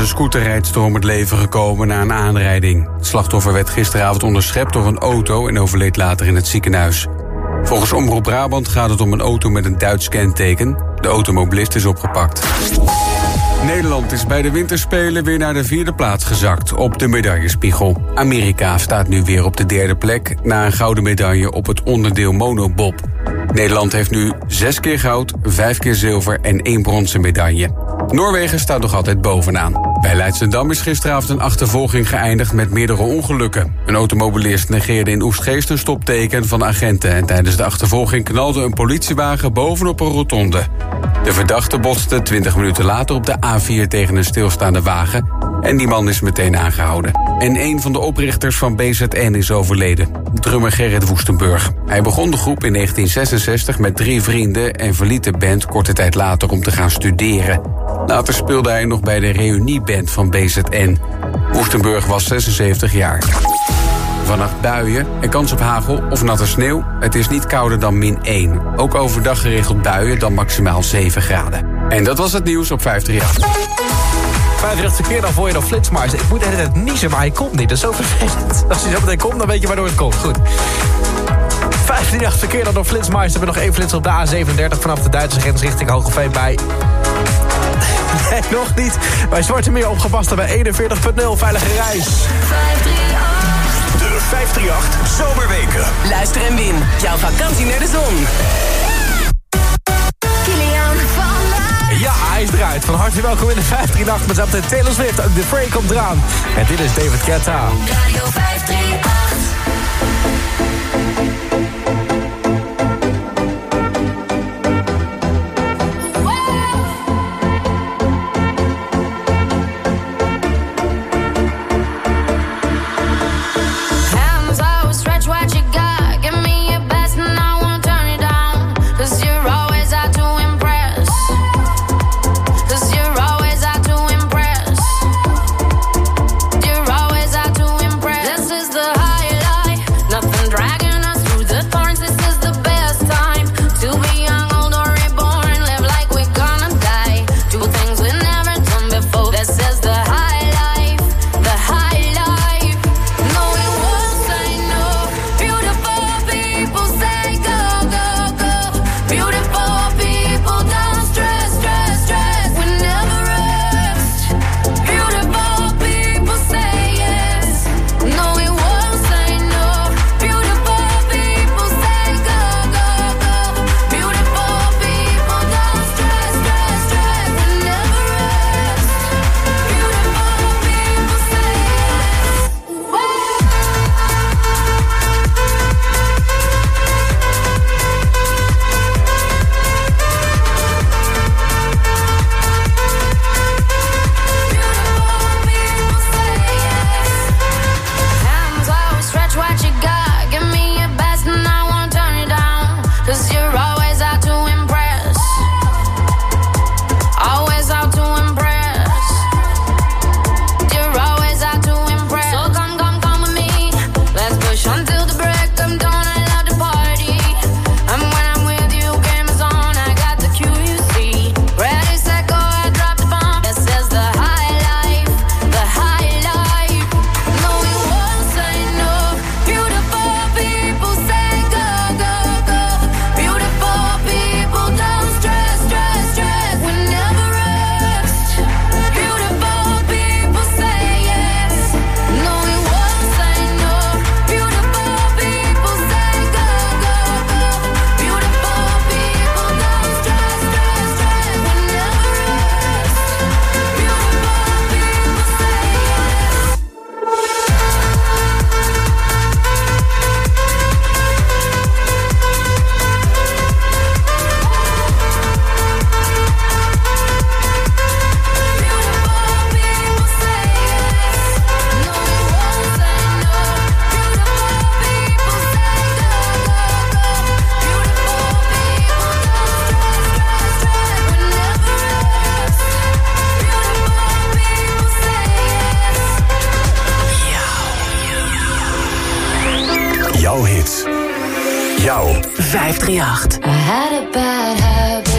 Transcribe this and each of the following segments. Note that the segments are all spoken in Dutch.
een scooterrijdster om het leven gekomen na een aanrijding. Het slachtoffer werd gisteravond onderschept door een auto en overleed later in het ziekenhuis. Volgens Omroep Brabant gaat het om een auto met een Duits kenteken. De automobilist is opgepakt. Nederland is bij de winterspelen weer naar de vierde plaats gezakt op de medaillespiegel. Amerika staat nu weer op de derde plek na een gouden medaille op het onderdeel monobob. Nederland heeft nu zes keer goud, vijf keer zilver en één bronzen medaille. Noorwegen staat nog altijd bovenaan. Bij Leidschendam is gisteravond een achtervolging geëindigd met meerdere ongelukken. Een automobilist negeerde in Oestgeest een stopteken van agenten... en tijdens de achtervolging knalde een politiewagen bovenop een rotonde. De verdachte botste 20 minuten later op de A4 tegen een stilstaande wagen... en die man is meteen aangehouden. En een van de oprichters van BZN is overleden, drummer Gerrit Woestenburg. Hij begon de groep in 1966 met drie vrienden... en verliet de band korte tijd later om te gaan studeren. Later speelde hij nog bij de reunieband van BZN. Woestenburg was 76 jaar. Vannacht buien en kans op hagel of natte sneeuw. Het is niet kouder dan min 1. Ook overdag geregeld buien dan maximaal 7 graden. En dat was het nieuws op 538. 35 verkeer, dan voor je dan flitsmars. Ik moet tijd niezen, maar hij komt niet. Dat is zo vervelend. Als hij zo meteen komt, dan weet je waardoor het komt. Goed. 538 verkeer dan door Flitsmars. We hebben nog één flits op de A37 vanaf de Duitse grens richting Hogeveen bij... Nee, nog niet. Bij Zwarte Meer opgepast bij 41.0. Veilige reis. De 538 Zomerweken. Luister en win. Jouw vakantie naar de zon. Kilian van. Ja, hij is eruit. Van harte welkom in de 538 met zometeen Taylor Swift. Ook de Frey komt eraan. En dit is David Guetta. Radio 538. jou. 538. I had a bad habit.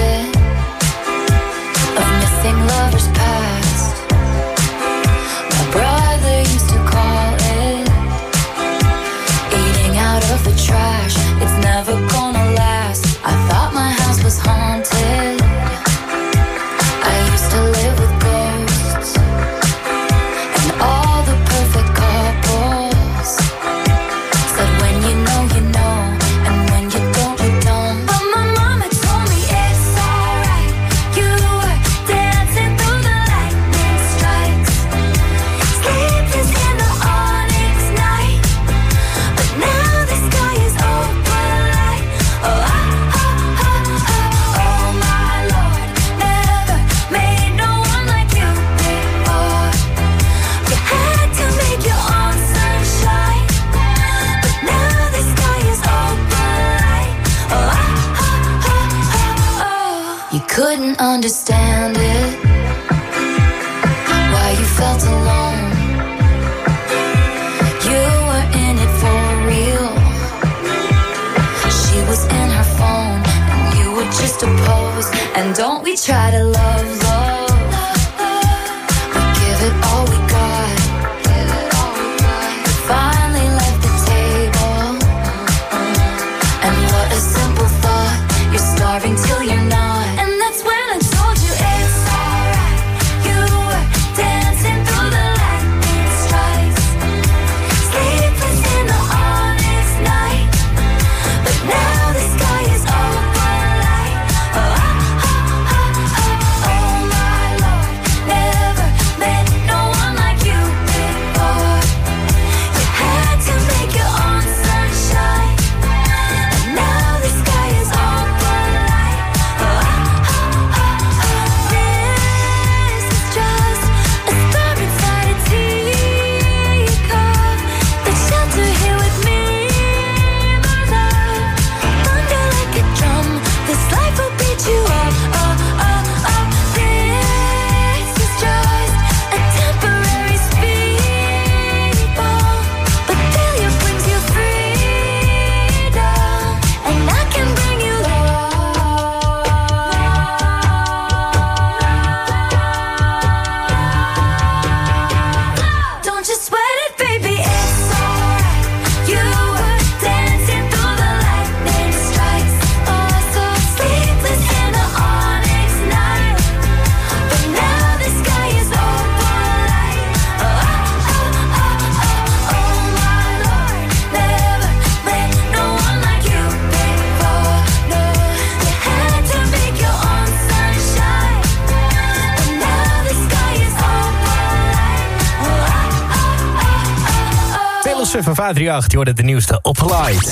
538, je hoorde de nieuwste op Light.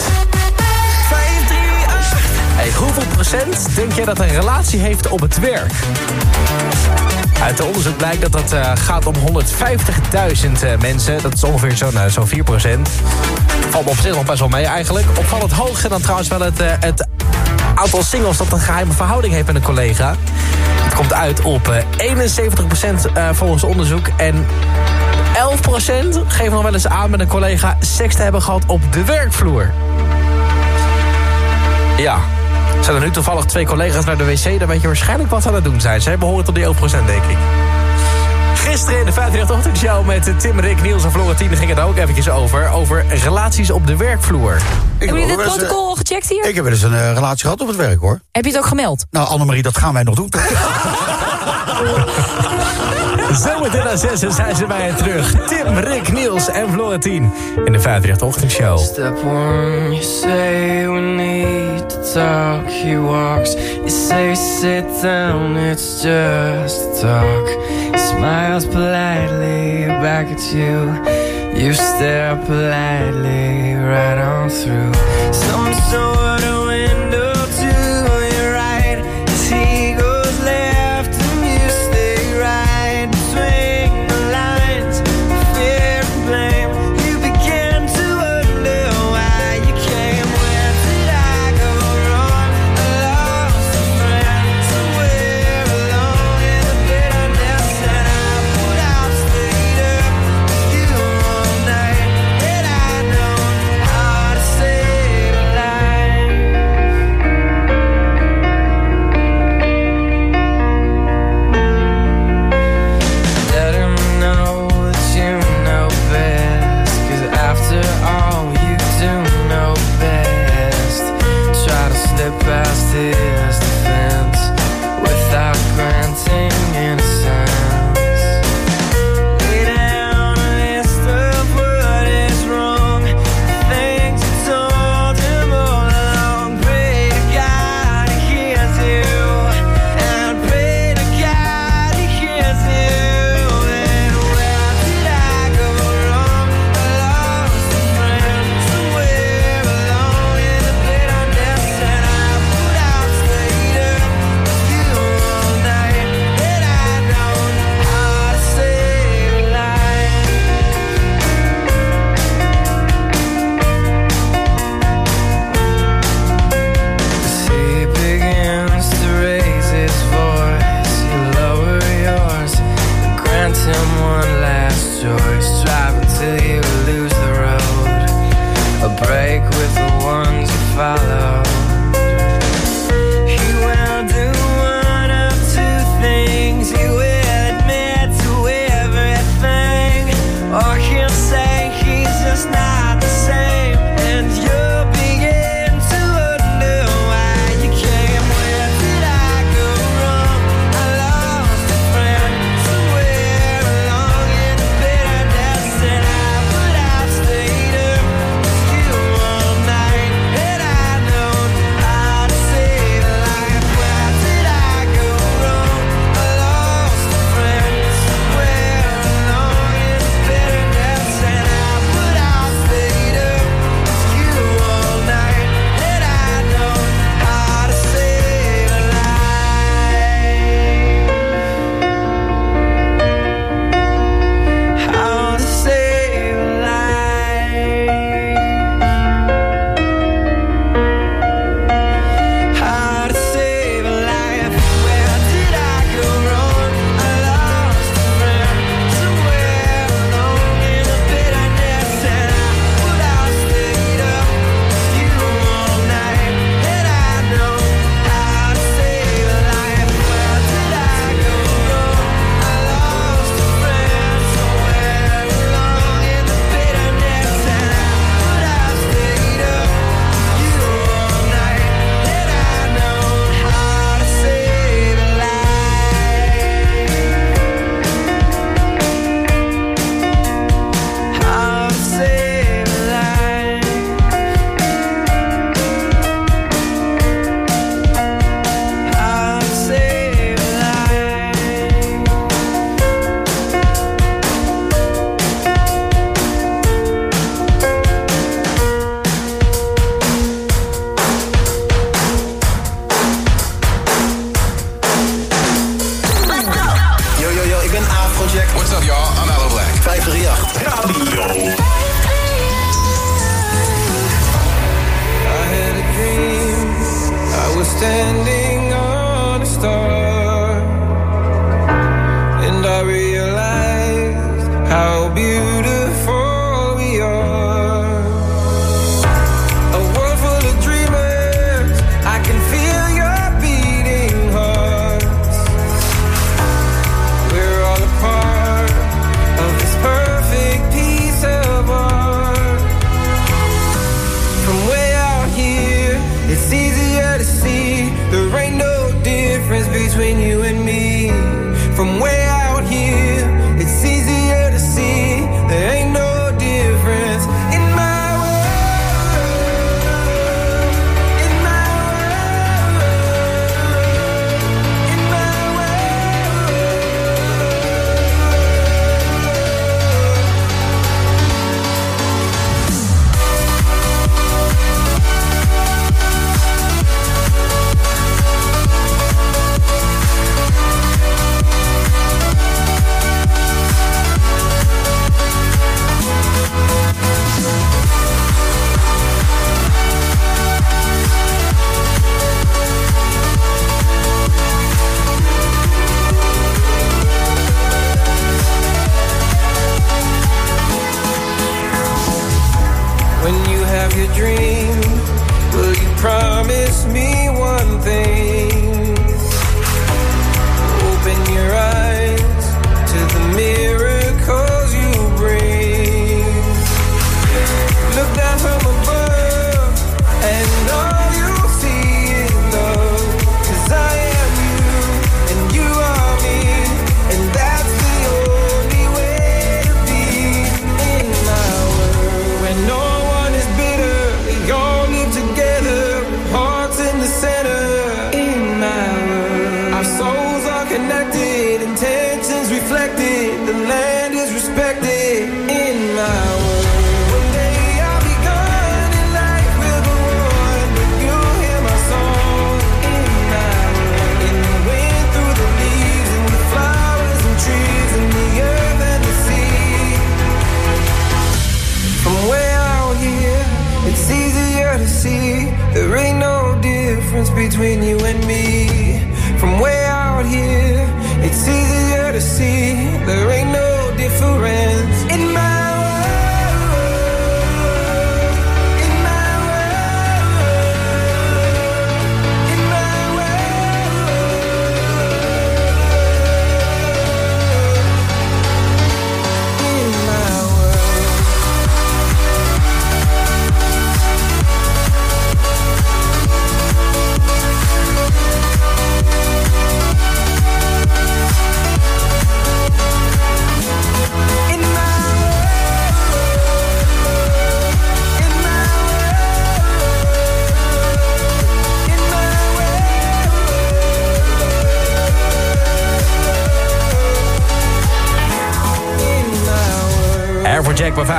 538. Hey, hoeveel procent denk jij dat een relatie heeft op het werk? Uit de onderzoek blijkt dat het eh, gaat om 150.000 eh, mensen. Dat is ongeveer zo'n eh, zo'n 4 procent. Valt me op zich nog best wel mee eigenlijk. Opvallend hoger dan trouwens wel het, het aantal singles... dat een geheime verhouding heeft met een collega. Het komt uit op eh, 71 procent volgens onderzoek. En 11 procent geven nog wel eens aan met een collega... seks te hebben gehad op de werkvloer. Ja. Zijn er nu toevallig twee collega's naar de wc... dan weet je waarschijnlijk wat ze aan het doen zijn. Zij behoren tot die 11% denk ik. Gisteren in de 538 ochtendshow met Tim, Rick, Niels en Florentine... ging het ook eventjes over, over relaties op de werkvloer. Ik heb dit protocol gecheckt hier? Ik heb wel eens een eh, relatie gehad op het werk, hoor. Heb je het ook gemeld? Nou, Annemarie, dat gaan wij nog doen? Zometeen na 6 zijn ze bij je terug. Tim, Rick, Niels en Florentine in de 538 ochtendshow. Step one, you say we need to talk. He walks, you say sit down, it's just talk. He smiles politely back at you. You stare politely right on through. Some sort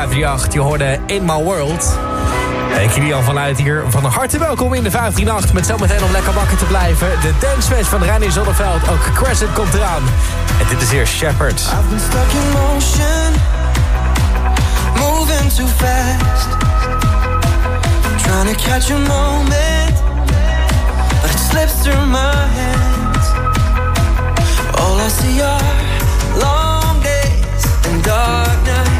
538. Je hoorde In My World. En Kilian vanuit hier van harte welkom in de 538. Met zometeen om lekker wakker te blijven. De dancefest van René Zonneveld. Ook Crescent komt eraan. En dit is hier Shepard. I've been stuck in motion. Moving too fast. Trying to catch a moment. But it slips through my hands. All I see are long days and dark nights.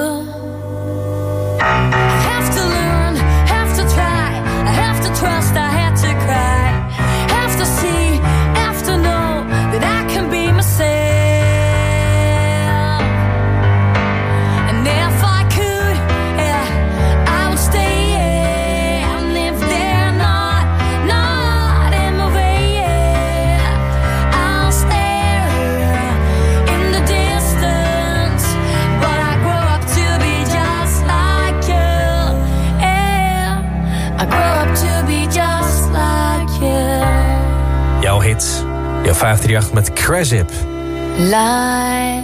538 met Crazip. Like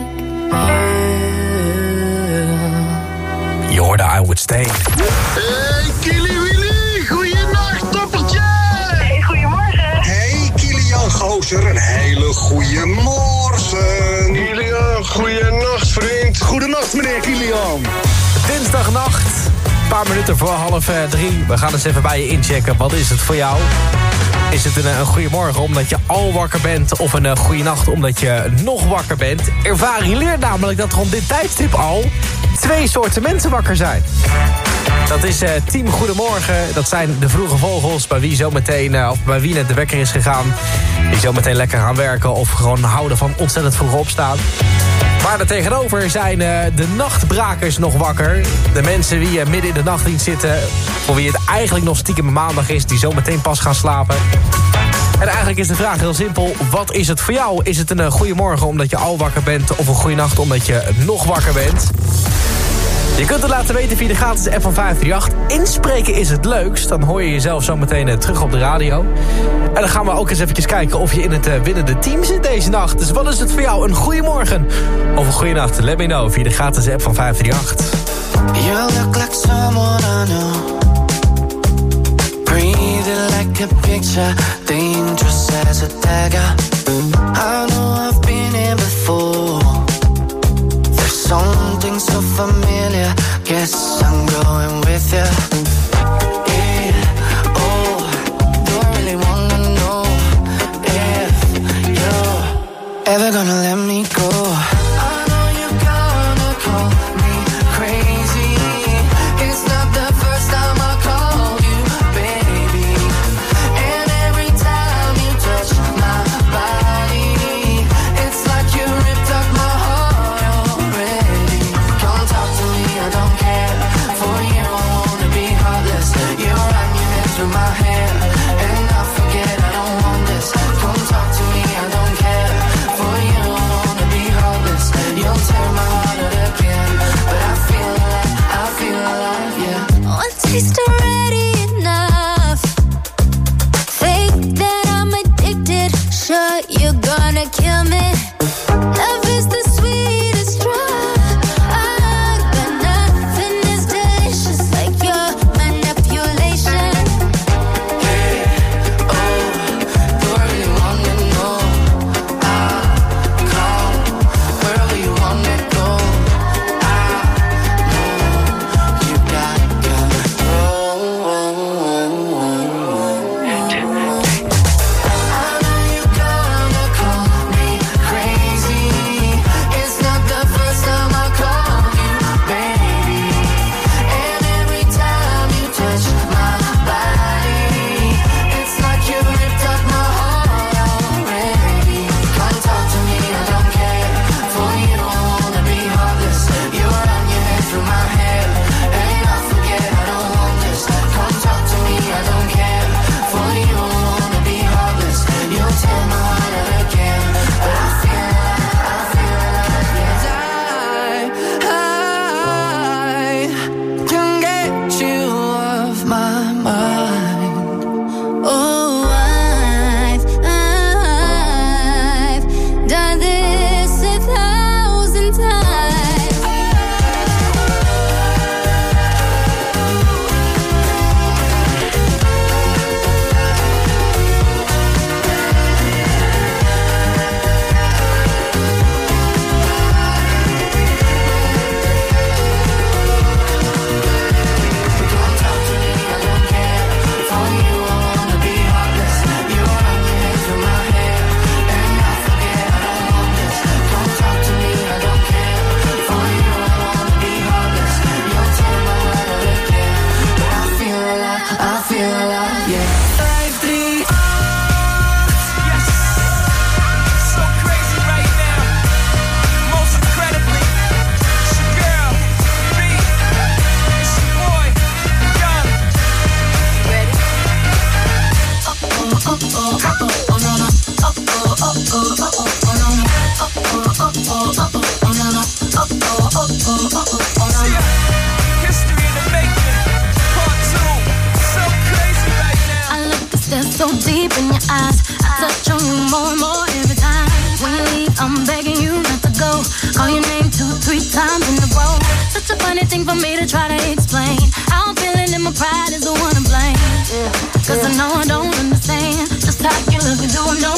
Je hoorde I Would Stay. Hey, Kili Willy, goeienacht, toppertje! Hey, goedemorgen. Hey, Kilian Gozer, een hele goede morgen. Kilian, goeienacht, vriend. Goedenacht, meneer Kilian. Dinsdagnacht, een paar minuten voor half eh, drie. We gaan eens even bij je inchecken. Wat is het voor jou? Is het een, een goede morgen omdat je al wakker bent... of een uh, goede nacht omdat je nog wakker bent? Ervaring leert namelijk dat rond dit tijdstip al... twee soorten mensen wakker zijn. Dat is eh, Team Goedemorgen. Dat zijn de vroege vogels bij wie zometeen, eh, of bij wie net de wekker is gegaan. Die zometeen lekker gaan werken of gewoon houden van ontzettend vroeg opstaan. Maar daartegenover zijn eh, de nachtbrakers nog wakker. De mensen die eh, midden in de nachtdienst zitten. Voor wie het eigenlijk nog stiekem maandag is. Die zometeen pas gaan slapen. En eigenlijk is de vraag heel simpel. Wat is het voor jou? Is het een uh, goede morgen omdat je al wakker bent... of een goede nacht omdat je nog wakker bent? Je kunt het laten weten via de gratis app van 538. Inspreken is het leukst. Dan hoor je jezelf zo meteen eh, terug op de radio. En dan gaan we ook eens even kijken of je in het uh, winnende team zit deze nacht. Dus wat is het voor jou? Een goede morgen of een goede nacht? Let me know via de gratis app van 538. You look like someone I know. Like a picture, dangerous as a dagger. I know I've been something so familiar. Guess I'm going with you. Oh, don't really wanna know if you're ever gonna let me go. In your eyes. I touch on you more and more every time. When you leave, I'm begging you not to go. Call your name two, three times in a row. Such a funny thing for me to try to explain. How I'm feeling and my pride is the one to blame. Cause I know I don't understand just how you look and do I know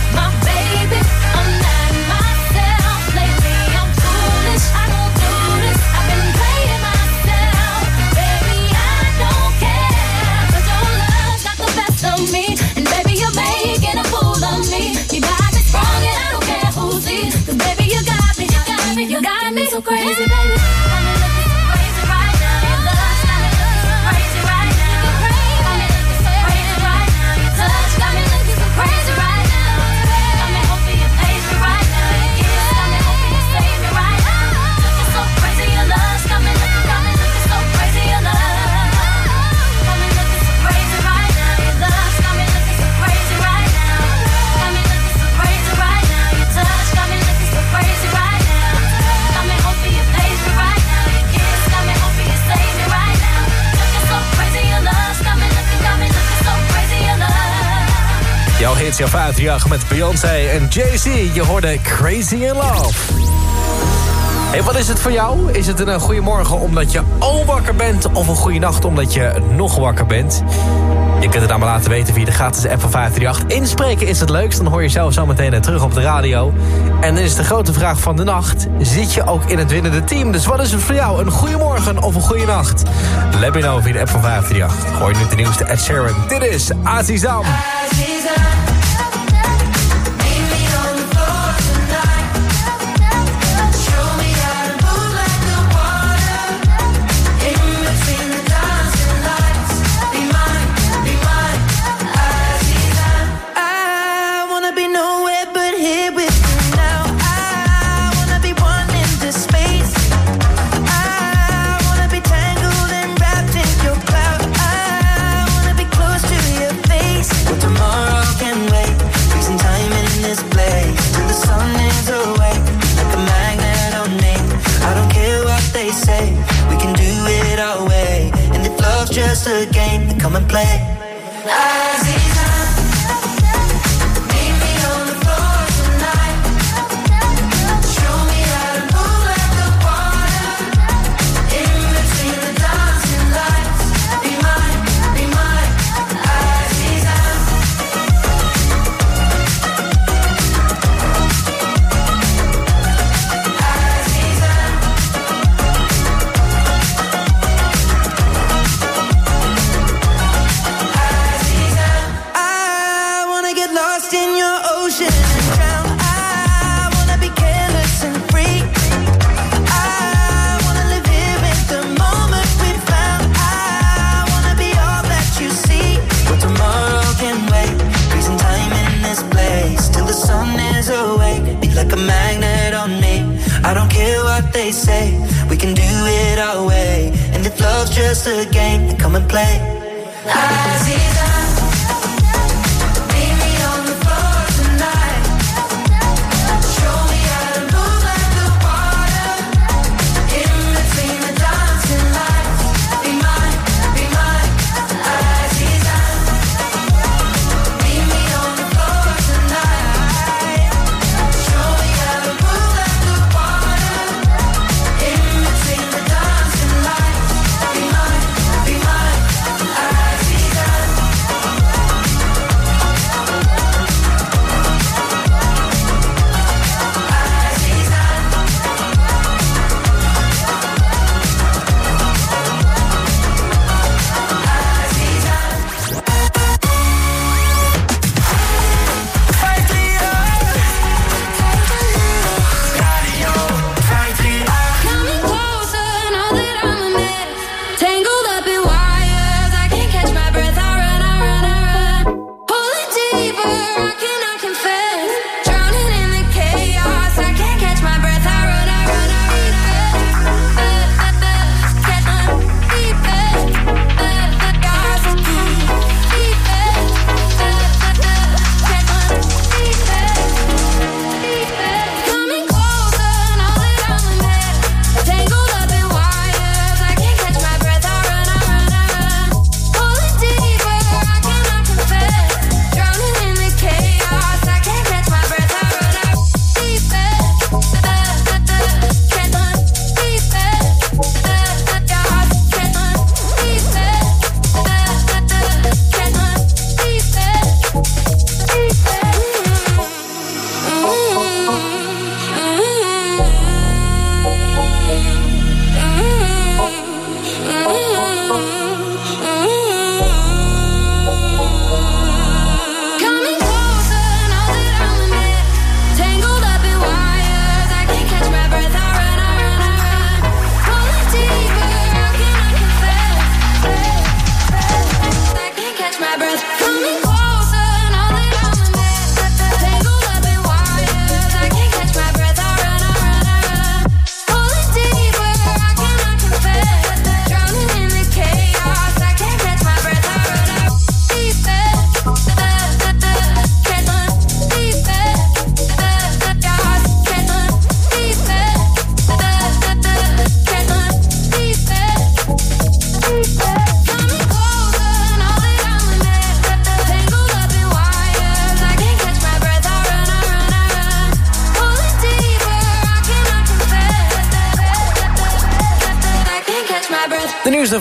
jouw 538 met Beyoncé en Jay-Z. Je hoorde Crazy in Love. Hey, wat is het voor jou? Is het een goede morgen omdat je al wakker bent... of een goede nacht omdat je nog wakker bent? Je kunt het aan me laten weten via de gratis app van 538. Inspreken is het leukst, dan hoor je zelf zo meteen terug op de radio. En dan is de grote vraag van de nacht... zit je ook in het winnende team? Dus wat is het voor jou? Een goede morgen of een goede nacht? Let me know via de app van 538. Hoor je nu de nieuwste Ed Sheeran. Dit is Azizam. They. We can do it our way. And if love's just a game, then come and play. Aziza.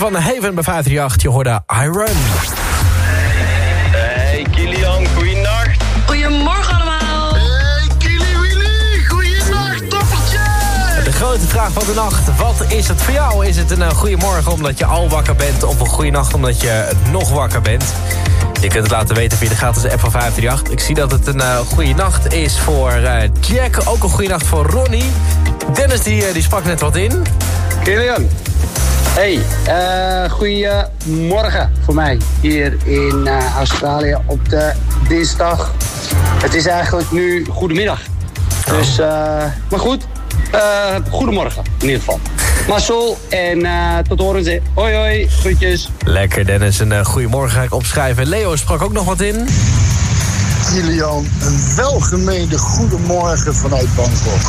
Van Haven bij 538. Je hoorde Iron. Hey Kilian, goeienacht. Goedemorgen allemaal. Hey, Kili Willy, goeienacht, toppertje! De grote vraag van de nacht. Wat is het voor jou? Is het een uh, goede morgen omdat je al wakker bent... of een goede nacht omdat je nog wakker bent? Je kunt het laten weten via de gratis app van 538. Ik zie dat het een uh, goede nacht is voor uh, Jack. Ook een goede nacht voor Ronnie. Dennis die, uh, die sprak net wat in. Kilian. Hey, uh, goedemorgen voor mij hier in uh, Australië op de dinsdag. Het is eigenlijk nu goedemiddag. Dus, uh, maar goed, goedemorgen in ieder geval. Marcel en tot horen. Hoi hoi, groetjes. Lekker Dennis, een goedemorgen ga ik opschrijven. Leo sprak ook nog wat in. Kilian, een welgemeende goedemorgen vanuit Bangkok.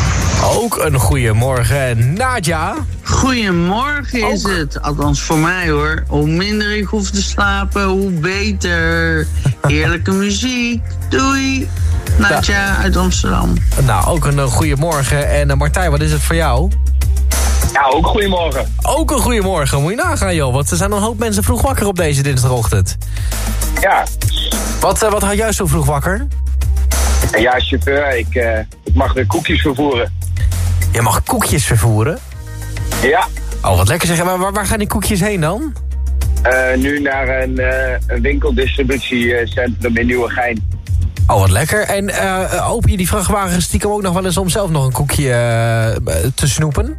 Ook een goedemorgen, Nadja. Goedemorgen is Ook. het, althans voor mij hoor. Hoe minder ik hoef te slapen, hoe beter. Heerlijke muziek, doei. Nadja uit Amsterdam. Nou, ook een goedemorgen. En uh, Martijn, wat is het voor jou? Ja, ook goedemorgen. Ook een goedemorgen, moet je nagaan joh. Want er zijn een hoop mensen vroeg wakker op deze dinsdagochtend. Ja. Wat, uh, wat houdt juist zo vroeg wakker? Ja, chauffeur, ik, uh, ik mag weer koekjes vervoeren. Je mag koekjes vervoeren? Ja. Oh, wat lekker zeggen. Waar, waar gaan die koekjes heen dan? Uh, nu naar een, een winkeldistributiecentrum in Nieuwegein. Oh, wat lekker. En open je die vrachtwagen stiekem ook nog wel eens om zelf nog een koekje te snoepen?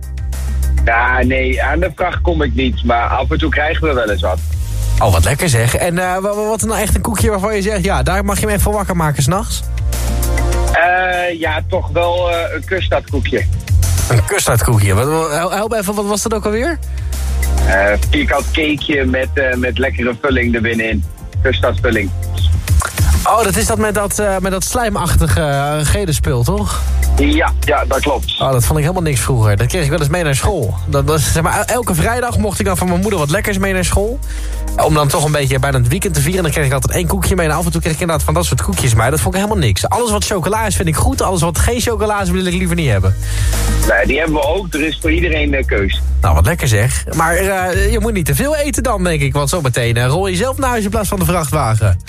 Ja, nee, aan de vracht kom ik niet. Maar af en toe krijgen we wel eens wat. Oh, wat lekker zeg. En uh, wat is nou echt een koekje waarvan je zegt... ja, daar mag je me even wakker maken s'nachts? Uh, ja, toch wel uh, een kuststadkoekje. Een kuststadkoekje? Wat, help even, wat was dat ook alweer? Vierkant cakeje met, met lekkere vulling er binnenin. Kuststadvulling. Oh, dat is dat met dat, met dat slijmachtige gele spul, toch? Ja, ja, dat klopt. Oh, dat vond ik helemaal niks vroeger. Dat kreeg ik wel eens mee naar school. Dat was, zeg maar, elke vrijdag mocht ik dan van mijn moeder wat lekkers mee naar school. Om dan toch een beetje bijna het weekend te vieren. Dan kreeg ik altijd één koekje mee. En af en toe kreeg ik inderdaad van dat soort koekjes mee. Dat vond ik helemaal niks. Alles wat chocola is vind ik goed. Alles wat geen chocola is wil ik liever niet hebben. Nee, die hebben we ook. Er is voor iedereen een keus. Nou, wat lekker zeg. Maar uh, je moet niet te veel eten dan, denk ik. Want zo meteen uh, rol je zelf naar huis in plaats van de vrachtwagen.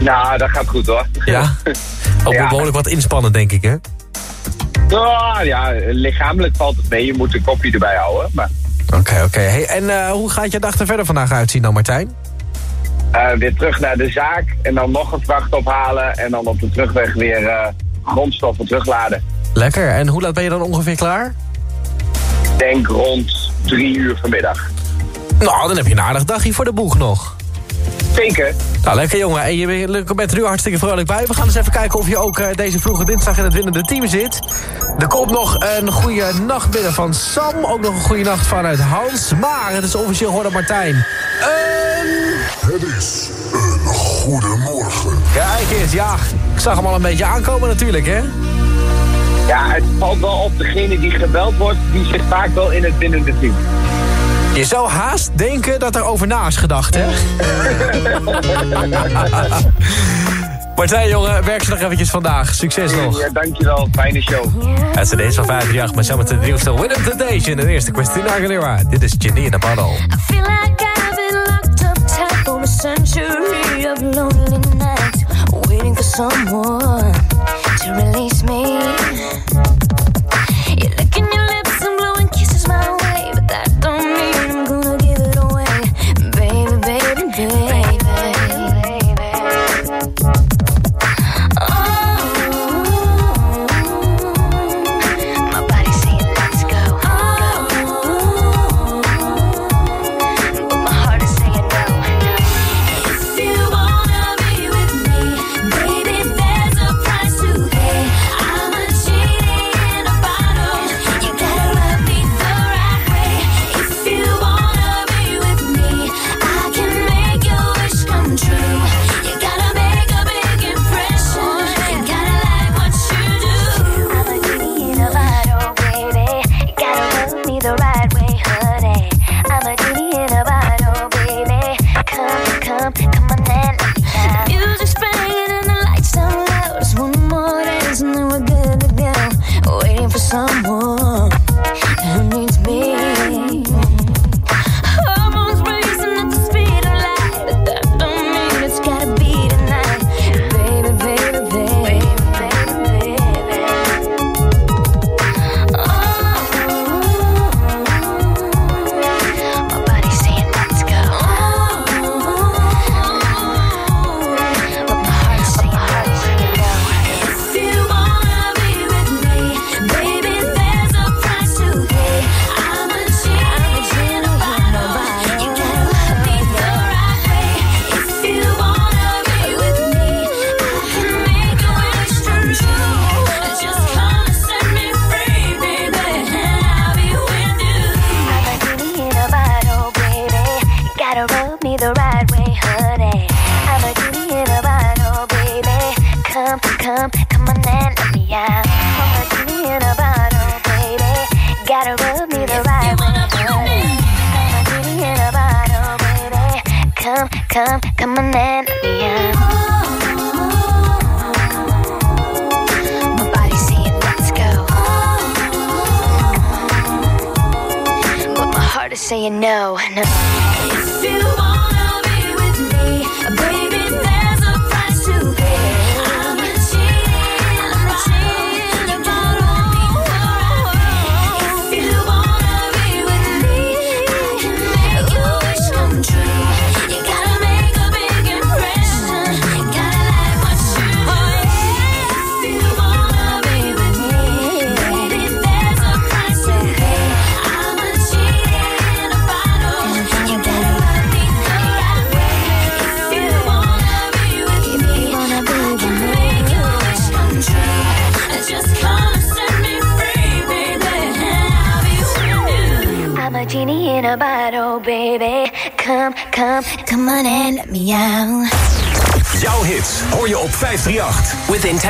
Nou, dat gaat goed hoor. Ja? Ook ja. behoorlijk wat inspannen, denk ik, hè? Ja, ja, lichamelijk valt het mee. Je moet een kopje erbij houden. Maar... Oké, okay, oké. Okay. Hey, en uh, hoe gaat je dag er verder vandaag uitzien dan, Martijn? Uh, weer terug naar de zaak en dan nog een vracht ophalen... en dan op de terugweg weer uh, grondstoffen terugladen. Lekker. En hoe laat ben je dan ongeveer klaar? Denk rond drie uur vanmiddag. Nou, dan heb je een aardig dagje voor de boeg nog. Zeker. Nou, lekker jongen. En je bent er nu hartstikke vrolijk bij. We gaan eens even kijken of je ook uh, deze vroege dinsdag in het winnende team zit. Er komt nog een goede nacht binnen van Sam. Ook nog een goede nacht vanuit Hans. Maar het is officieel geworden, Martijn. Een... Het is een goede morgen. Kijk eens, ja. Ik zag hem al een beetje aankomen natuurlijk, hè? Ja, het valt wel op degene die gebeld wordt. Die zit vaak wel in het winnende team. Je zou haast denken dat er over na is gedacht, hè? Martijn, jongen, werk ze nog eventjes vandaag. Succes nog. Ja, dankjewel. Fijne show. Het is deze van 538, maar zometeen de nieuwste Win Temptation. De eerste Christina Aguilera. Dit is Jenny in the Bottle. I feel like I've been locked up tight for a century of lonely nights. Waiting for someone to release me.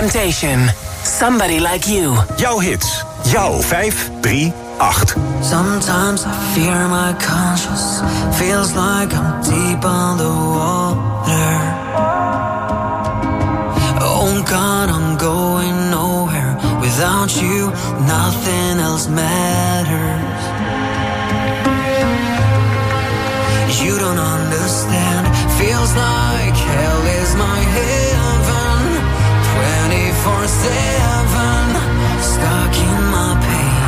Temptation. Somebody like you. Jouw hits. Jouw 5, 3, 8. Sometimes I fear my conscience. Feels like I'm deep underwater. Oh God, I'm going nowhere. Without you, nothing else matters. You don't understand. Feels like hell is my head. For seven, Stuck in my pain.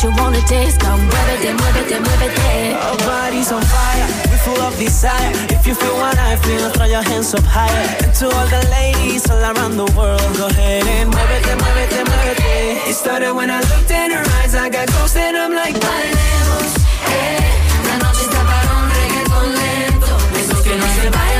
What you wanna taste. Come muévete, muévete, muévete. Our bodies on fire, we full of desire. If you feel what I feel, throw your hands up higher. And to all the ladies all around the world, go ahead and muévete, muévete, muévete. It started when I looked in her eyes, I got ghost and I'm like, Bailemos, eh. La noche está para un reggaeton lento. Esos que no se bailan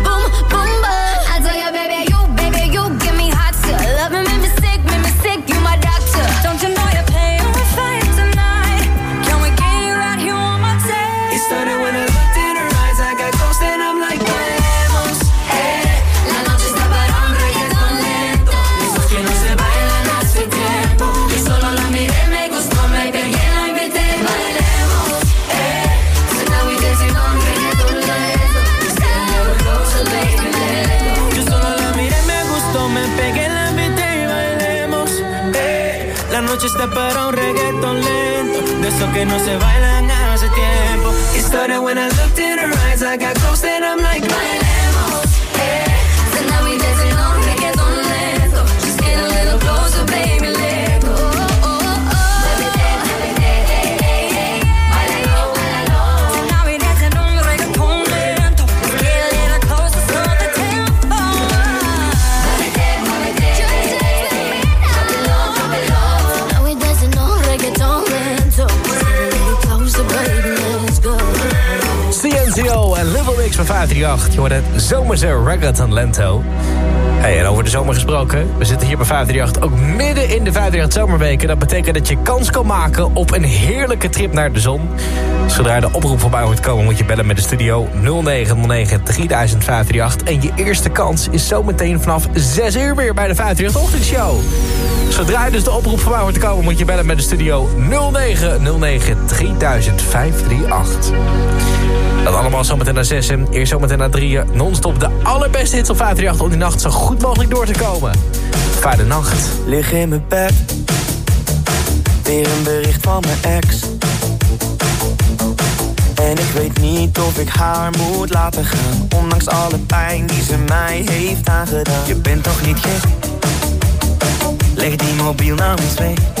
que no se bailan hace tiempo. It started when I looked in her eyes, I got ghost 538. Je hoort het zomerse reggaeton lento. Hey, en over de zomer gesproken. We zitten hier bij 538 ook midden in de 538 zomerweken. Dat betekent dat je kans kan maken op een heerlijke trip naar de zon. Zodra de oproep voorbij hoort komen moet je bellen met de studio 0909 3058. En je eerste kans is zometeen vanaf 6 uur weer bij de 538 ochtendshow. Zodra je dus de oproep voorbij hoort komen moet je bellen met de studio 0909 3058. Dat allemaal zometeen naar 6 en eerst zometeen naar 3 non-stop de allerbeste hits op 538 om die nacht zo goed mogelijk door te komen. Fijne nacht. Lig in mijn bed, weer een bericht van mijn ex. En ik weet niet of ik haar moet laten gaan, ondanks alle pijn die ze mij heeft aangedaan. Je bent toch niet gek? Leg die mobiel nou eens weg.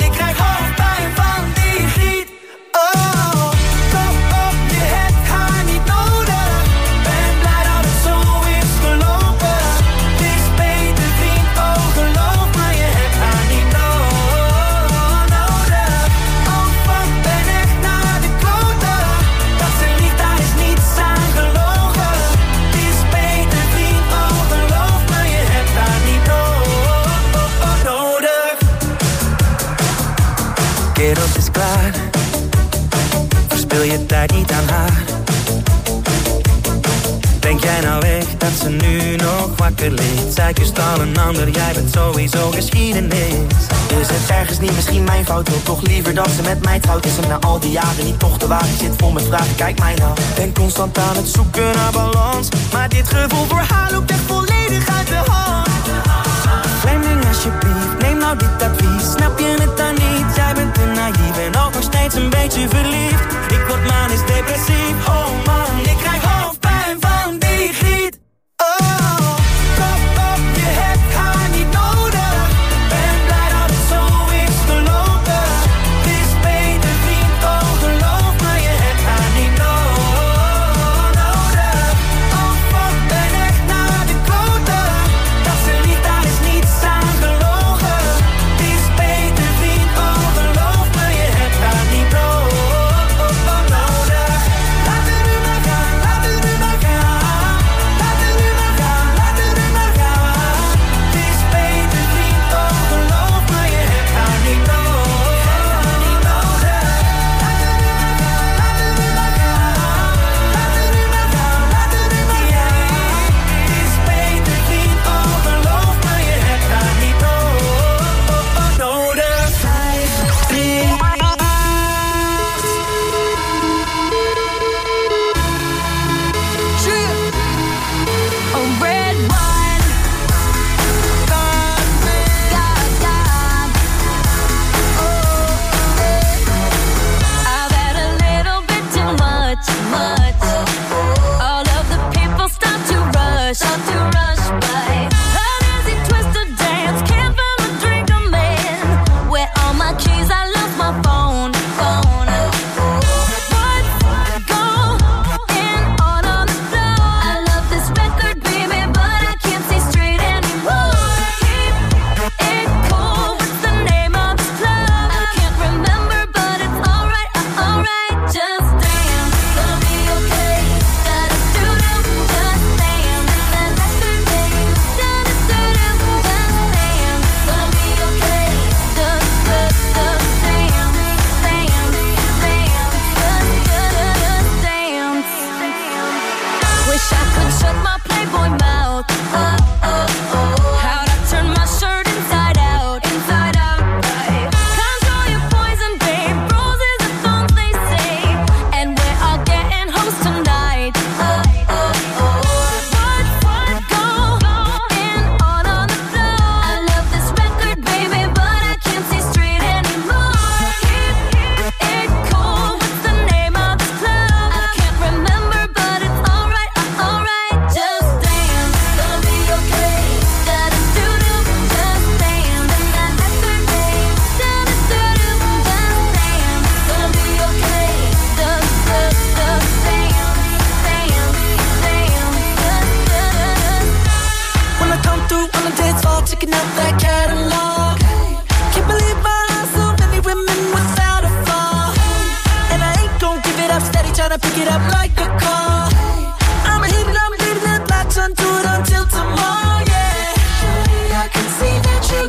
Kerel, het is klaar. Verspil je tijd niet aan haar. Denk jij nou echt dat ze nu nog wakker ligt? Zij kust al een ander, jij bent sowieso geschiedenis. Is het ergens niet misschien mijn fout? Wil toch liever dat ze met mij trouwt. Is hem na al die jaren niet toch te waar Ik zit vol met vragen, kijk mij nou. Ben constant aan het zoeken naar balans. Maar dit gevoel voor haar loopt echt volledig uit de hand. Fleming alsjeblieft, neem nou dit advies. Snap je het dan niet? Jij bent te naïef en ook nog steeds een beetje verliefd. Ik word manisch depressief, oh